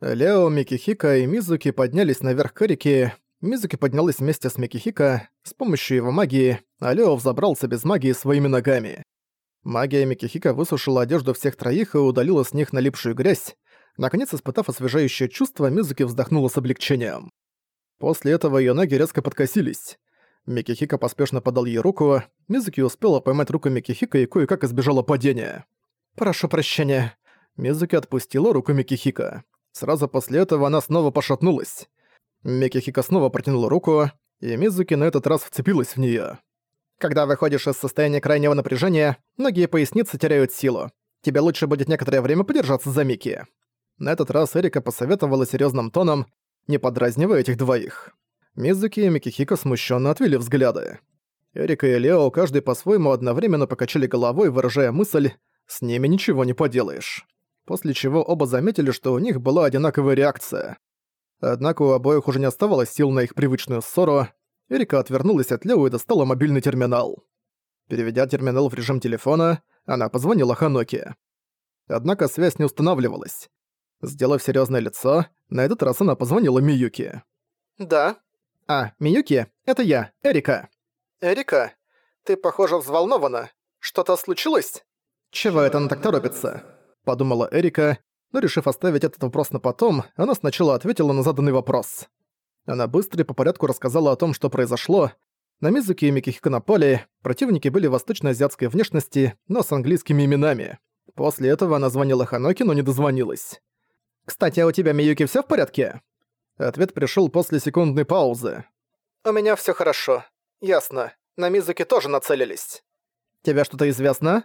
Лео, Микихика и Мизуки поднялись наверх к Эрике. Мизуки поднялась вместе с Микихика с помощью его магии, а Лео взобрался без магии своими ногами. Магия Микихика высушила одежду всех троих и удалила с них налипшую грязь. Наконец, испытав освежающее чувство, Мизуки вздохнула с облегчением. После этого её ноги резко подкосились. Микихика поспешно подал ей руку, Мизуки успела поймать руку Микихика и кое-как избежала падения. «Прошу прощения». Мизуки отпустила руку Микихика. Сразу после этого она снова пошатнулась. Микихика снова протянула руку, и Мизуки на этот раз вцепилась в неё. Когда выходишь из состояния крайнего напряжения, ноги и поясницы теряют силу. Тебе лучше будет некоторое время подержаться за Мики. На этот раз Эрика посоветовала серьезным тоном, не подразнивая этих двоих. Мизуки и Микихика смущенно отвели взгляды. Эрика и Лео каждый по-своему одновременно покачали головой, выражая мысль «с ними ничего не поделаешь» после чего оба заметили, что у них была одинаковая реакция. Однако у обоих уже не оставалось сил на их привычную ссору. Эрика отвернулась от Лео и достала мобильный терминал. Переведя терминал в режим телефона, она позвонила Ханоке. Однако связь не устанавливалась. Сделав серьезное лицо, на этот раз она позвонила Миюки. «Да». «А, Миюки, это я, Эрика». «Эрика, ты, похоже, взволнована. Что-то случилось?» «Чего это она так торопится?» Подумала Эрика, но решив оставить этот вопрос на потом, она сначала ответила на заданный вопрос. Она быстро и по порядку рассказала о том, что произошло. На Мизуки и Микихико напали, противники были восточноазиатской внешности, но с английскими именами. После этого она звонила Ханоки, но не дозвонилась. «Кстати, а у тебя, Миюки, всё в порядке?» Ответ пришёл после секундной паузы. «У меня всё хорошо. Ясно. На Мизуки тоже нацелились». «Тебе что-то известно?»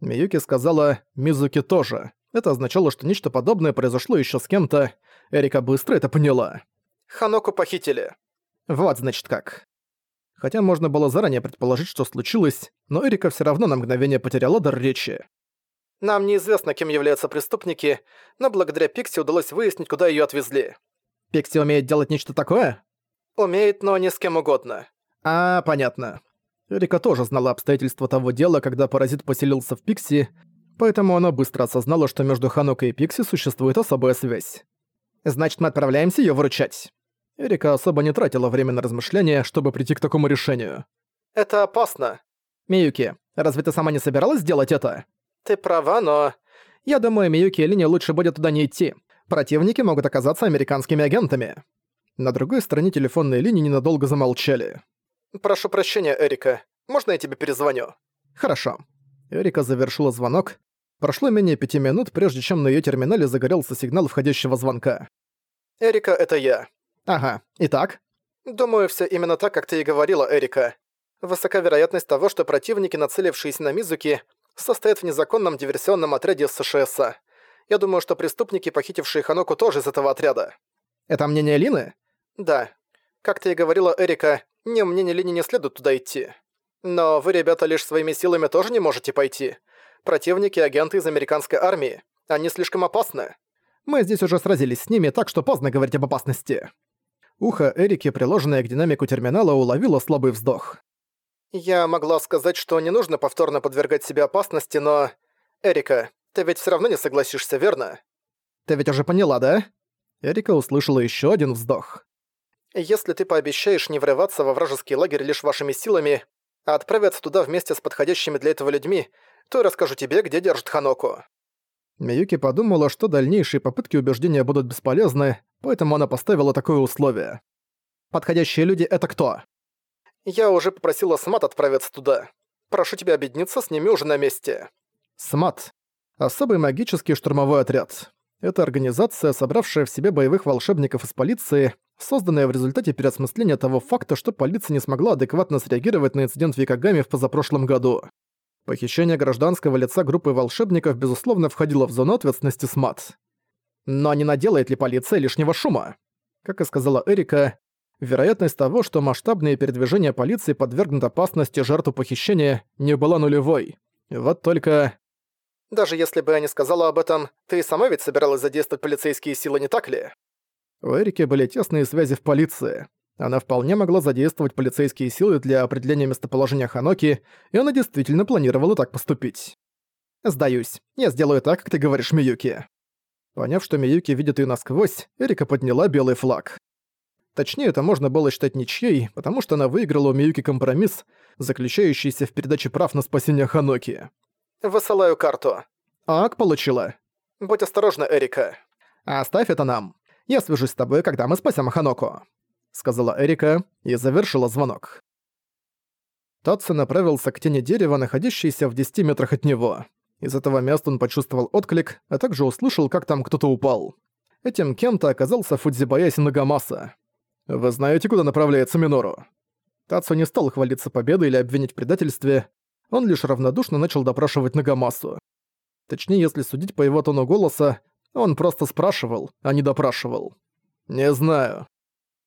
Миюки сказала «Мизуки тоже». Это означало, что нечто подобное произошло еще с кем-то. Эрика быстро это поняла. Ханоку похитили. Вот, значит, как. Хотя можно было заранее предположить, что случилось, но Эрика все равно на мгновение потеряла дар речи. Нам неизвестно, кем являются преступники, но благодаря Пикси удалось выяснить, куда ее отвезли. Пикси умеет делать нечто такое? Умеет, но не с кем угодно. А, понятно. Эрика тоже знала обстоятельства того дела, когда паразит поселился в Пикси, поэтому она быстро осознала, что между Ханукой и Пикси существует особая связь. «Значит, мы отправляемся её выручать». Эрика особо не тратила время на размышления, чтобы прийти к такому решению. «Это опасно». «Миюки, разве ты сама не собиралась сделать это?» «Ты права, но...» «Я думаю, Миюки и Лине лучше будет туда не идти. Противники могут оказаться американскими агентами». На другой стороне телефонной линии ненадолго замолчали. «Прошу прощения, Эрика. Можно я тебе перезвоню?» «Хорошо». Эрика завершила звонок. Прошло менее пяти минут, прежде чем на её терминале загорелся сигнал входящего звонка. «Эрика, это я». «Ага. Итак?» «Думаю, всё именно так, как ты и говорила, Эрика. Высока вероятность того, что противники, нацелившиеся на Мизуки, состоят в незаконном диверсионном отряде с США. Я думаю, что преступники, похитившие Ханоку, тоже из этого отряда». «Это мнение Лины?» «Да. Как ты и говорила, Эрика, ни мне, ни Лине не следует туда идти. Но вы, ребята, лишь своими силами тоже не можете пойти. Противники – агенты из американской армии. Они слишком опасны. Мы здесь уже сразились с ними, так что поздно говорить об опасности. Ухо Эрики, приложенное к динамику терминала, уловило слабый вздох. Я могла сказать, что не нужно повторно подвергать себе опасности, но... Эрика, ты ведь все равно не согласишься, верно? Ты ведь уже поняла, да? Эрика услышала еще один вздох. Если ты пообещаешь не врываться во вражеский лагерь лишь вашими силами, а отправиться туда вместе с подходящими для этого людьми, то я расскажу тебе, где держит Ханоку». Миюки подумала, что дальнейшие попытки убеждения будут бесполезны, поэтому она поставила такое условие. «Подходящие люди — это кто?» «Я уже попросила СМАТ отправиться туда. Прошу тебя объединиться с ними уже на месте». СМАТ — особый магический штурмовой отряд. Это организация, собравшая в себе боевых волшебников из полиции, созданная в результате переосмысления того факта, что полиция не смогла адекватно среагировать на инцидент в Якогаме в позапрошлом году. Похищение гражданского лица группы волшебников, безусловно, входило в зону ответственности СМАТ. Но не наделает ли полиция лишнего шума? Как и сказала Эрика, вероятность того, что масштабные передвижения полиции подвергнут опасности жертву похищения, не была нулевой. Вот только... Даже если бы я не сказала об этом, ты сама ведь собиралась задействовать полицейские силы, не так ли? У Эрики были тесные связи в полиции. Она вполне могла задействовать полицейские силы для определения местоположения Ханоки, и она действительно планировала так поступить. «Сдаюсь. Я сделаю так, как ты говоришь, Миюки». Поняв, что Миюки видит ее насквозь, Эрика подняла белый флаг. Точнее, это можно было считать ничьей, потому что она выиграла у Миюки компромисс, заключающийся в передаче прав на спасение Ханоки. «Высылаю карту». «Ак получила». «Будь осторожна, Эрика». «Оставь это нам. Я свяжусь с тобой, когда мы спасем Ханоку», — сказала Эрика и завершила звонок. Татсу направился к тени дерева, находящейся в 10 метрах от него. Из этого места он почувствовал отклик, а также услышал, как там кто-то упал. Этим кем-то оказался Фудзибаяси Нагамаса. «Вы знаете, куда направляется Минору?» Тацу не стал хвалиться победой или обвинить в предательстве, он лишь равнодушно начал допрашивать Нагамасу. Точнее, если судить по его тону голоса, он просто спрашивал, а не допрашивал. «Не знаю».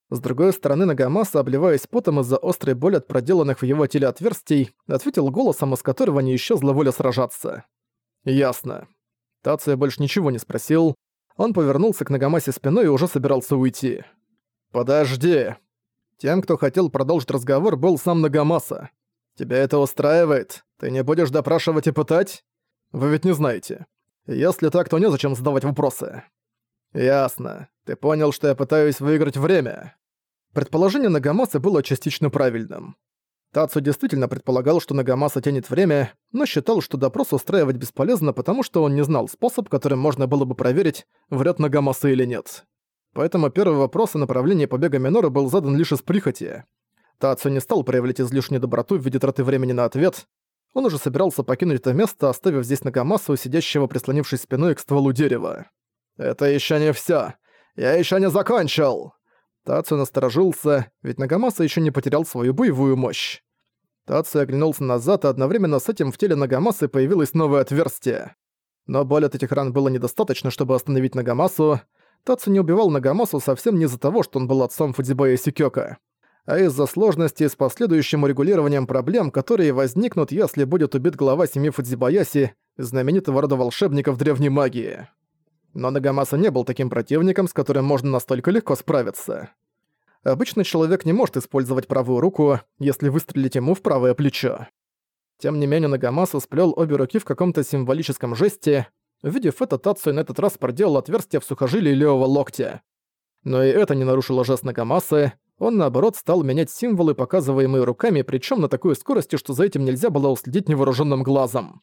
С другой стороны, Нагамаса, обливаясь потом из-за острой боли от проделанных в его теле отверстий, ответил голосом, из которого не исчезла воля сражаться. «Ясно». Тация больше ничего не спросил. Он повернулся к Нагамасе спиной и уже собирался уйти. «Подожди». Тем, кто хотел продолжить разговор, был сам Нагамаса. «Тебя это устраивает? Ты не будешь допрашивать и пытать? Вы ведь не знаете. Если так, то незачем задавать вопросы». «Ясно. Ты понял, что я пытаюсь выиграть время». Предположение Нагамаса было частично правильным. Тацу действительно предполагал, что Нагамаса тянет время, но считал, что допрос устраивать бесполезно, потому что он не знал способ, которым можно было бы проверить, врет Нагамаса или нет. Поэтому первый вопрос о направлении побега Минора был задан лишь из прихоти. Тацу не стал проявлять излишнюю доброту в виде траты времени на ответ. Он уже собирался покинуть это место, оставив здесь Нагамасу, сидящего прислонившись спиной к стволу дерева. «Это еще не все. Я еще не закончил!» Тацу насторожился, ведь Нагамаса еще не потерял свою боевую мощь. Тацу оглянулся назад, и одновременно с этим в теле Нагамасы появилось новое отверстие. Но боль от этих ран было недостаточно, чтобы остановить Нагамасу. Тацу не убивал Нагамасу совсем не из-за того, что он был отцом Фудзибоя Сикёка, а из-за сложности с последующим урегулированием проблем, которые возникнут, если будет убит глава семьи Фудзибаяси, знаменитого рода волшебников древней магии. Но Нагамаса не был таким противником, с которым можно настолько легко справиться. Обычно человек не может использовать правую руку, если выстрелить ему в правое плечо. Тем не менее, Нагамаса сплел обе руки в каком-то символическом жесте, Увидев это, Тацуя на этот раз проделал отверстие в сухожилии левого локтя. Но и это не нарушило жест Накамасы. Он, наоборот, стал менять символы, показываемые руками, причем на такой скорости, что за этим нельзя было уследить невооруженным глазом.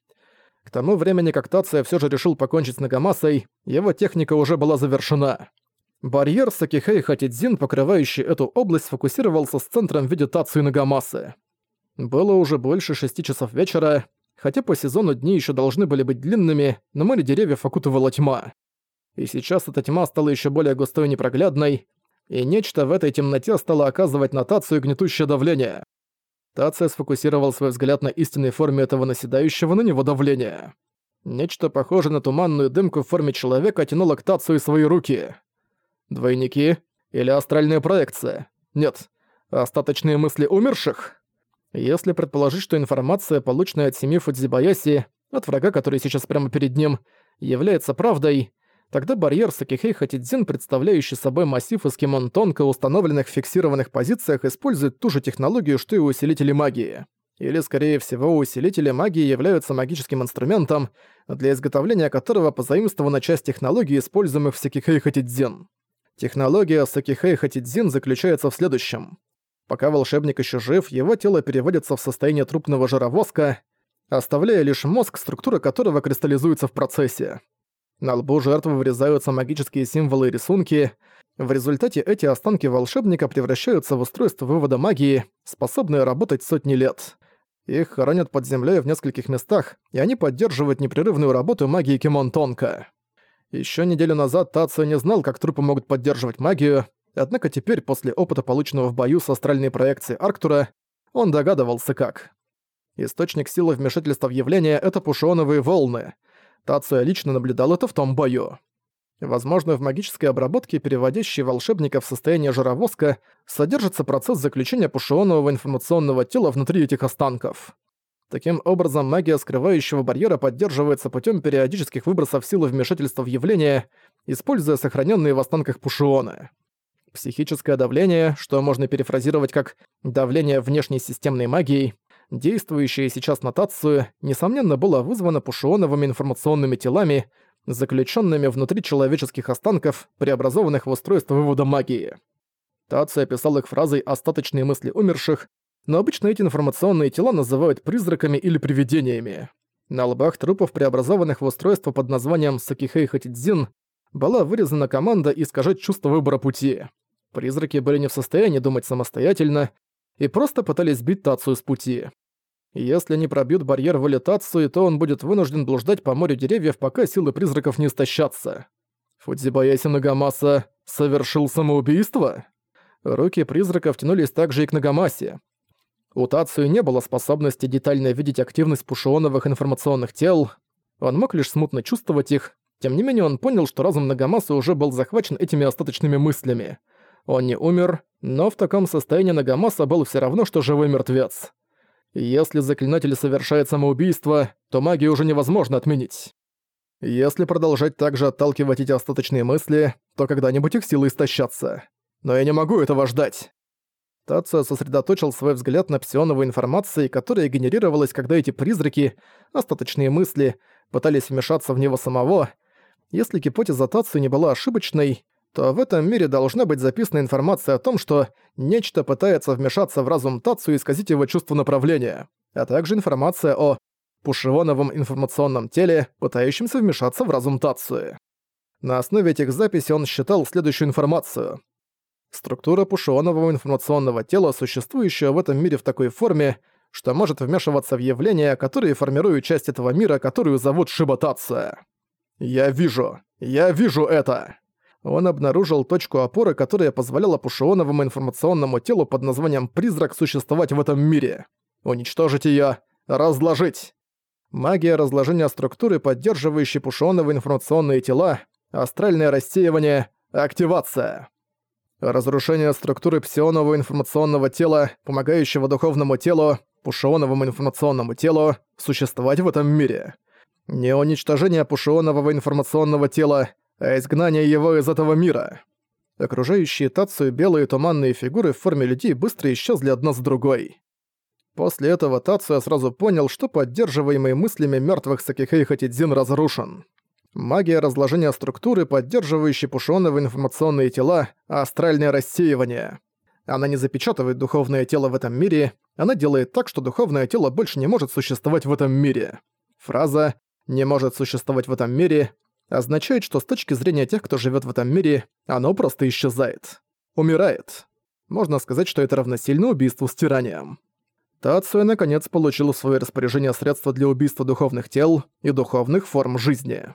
К тому времени, как Тация все же решил покончить с Нагамасой, его техника уже была завершена. Барьер Сакихэй Хатидзин, покрывающий эту область, сфокусировался с центром в виде Тацию Нагамасы. Было уже больше шести часов вечера, хотя по сезону дни еще должны были быть длинными, но море деревьев окутывала тьма. И сейчас эта тьма стала еще более густой и непроглядной, и нечто в этой темноте стало оказывать на Тацию гнетущее давление. Тация сфокусировал свой взгляд на истинной форме этого наседающего на него давления. Нечто похожее на туманную дымку в форме человека тянуло к Тацию свои руки. Двойники? Или астральная проекция? Нет. Остаточные мысли умерших? Если предположить, что информация, полученная от семьи Фудзибаяси, от врага, который сейчас прямо перед ним, является правдой, тогда барьер Сакихей Хатидзин, представляющий собой массив из кимон тонко установленных в фиксированных позициях, использует ту же технологию, что и усилители магии. Или, скорее всего, усилители магии являются магическим инструментом, для изготовления которого позаимствована часть технологий, используемых в Сакихей Хатидзин. Технология Сакихей Хатидзин заключается в следующем. Пока волшебник еще жив, его тело переводится в состояние трупного жировоска, оставляя лишь мозг, структура которого кристаллизуется в процессе. На лбу жертвы вырезаются магические символы и рисунки. В результате эти останки волшебника превращаются в устройство вывода магии, способные работать сотни лет. Их хоронят под землей в нескольких местах, и они поддерживают непрерывную работу магии Кимон Тонко. Ещё неделю назад Тацио не знал, как трупы могут поддерживать магию, Однако теперь, после опыта, полученного в бою с астральной проекцией Арктура, он догадывался как. Источник силы вмешательства в явление — это пушоновые волны. Тацуя лично наблюдал это в том бою. Возможно, в магической обработке, переводящей волшебника в состояние жировозка, содержится процесс заключения пушионового информационного тела внутри этих останков. Таким образом, магия скрывающего барьера поддерживается путем периодических выбросов силы вмешательства в явление, используя сохраненные в останках пушионы. Психическое давление, что можно перефразировать как «давление внешней системной магией», действующее сейчас на Тацию, несомненно, было вызвано пушионовыми информационными телами, заключенными внутри человеческих останков, преобразованных в устройство вывода магии. Таци описал их фразой «остаточные мысли умерших», но обычно эти информационные тела называют призраками или привидениями. На лбах трупов, преобразованных в устройство под названием Сакихэй Хатидзин, была вырезана команда искажать чувство выбора пути. Призраки были не в состоянии думать самостоятельно и просто пытались бить Тацию с пути. Если не пробьют барьер в Тацию, то он будет вынужден блуждать по морю деревьев, пока силы призраков не истощатся. Фудзибаяси Нагамаса совершил самоубийство? Руки призраков тянулись также и к Нагамасе. У Тацию не было способности детально видеть активность пушионовых информационных тел, он мог лишь смутно чувствовать их, тем не менее он понял, что разум Нагамаса уже был захвачен этими остаточными мыслями. Он не умер, но в таком состоянии Нагамаса был все равно, что живой мертвец. Если заклинатель совершает самоубийство, то магию уже невозможно отменить. Если продолжать так же отталкивать эти остаточные мысли, то когда-нибудь их силы истощатся. Но я не могу этого ждать. Тацио сосредоточил свой взгляд на псионовой информации, которая генерировалась, когда эти призраки, остаточные мысли, пытались вмешаться в него самого. Если гипотеза Тацио не была ошибочной, то в этом мире должна быть записана информация о том, что нечто пытается вмешаться в разум Тацу и исказить его чувство направления, а также информация о пушевоновом информационном теле, пытающемся вмешаться в разум Тацуи. На основе этих записей он считал следующую информацию. Структура пушионового информационного тела, существующая в этом мире в такой форме, что может вмешиваться в явления, которые формируют часть этого мира, которую зовут Шиботация. «Я вижу! Я вижу это!» Он обнаружил точку опоры, которая позволяла пушионовому информационному телу под названием «Призрак» существовать в этом мире. Уничтожить её, разложить. Магия разложения структуры, поддерживающей пушионовые информационные тела, астральное рассеивание, активация. Разрушение структуры псионового информационного тела, помогающего духовному телу, пушионовому информационному телу, существовать в этом мире. Не уничтожение пушионового информационного тела, а изгнание его из этого мира. Окружающие Тацию белые туманные фигуры в форме людей быстро исчезли одна за другой. После этого Тацуя сразу понял, что поддерживаемый мыслями мертвых Сакихэй Хатидзин разрушен. Магия разложения структуры, поддерживающей пушёные информационные тела, а астральное рассеивание. Она не запечатывает духовное тело в этом мире, она делает так, что духовное тело больше не может существовать в этом мире. Фраза «не может существовать в этом мире» означает, что с точки зрения тех, кто живет в этом мире, оно просто исчезает. Умирает. Можно сказать, что это равносильно убийству стиранием. Тацуя наконец получил в своё распоряжение средства для убийства духовных тел и духовных форм жизни.